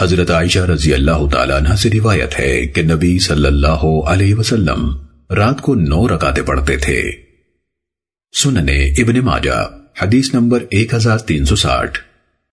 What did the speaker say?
حضرت عائشہ رضی اللہ تعالیٰ عنہ سے روایت ہے کہ نبی صلی اللہ علیہ وسلم رات کو نو رکاتے پڑھتے تھے۔ سننے ابن ماجہ، حدیث نمبر ایک ہزار تین سو ساٹھ۔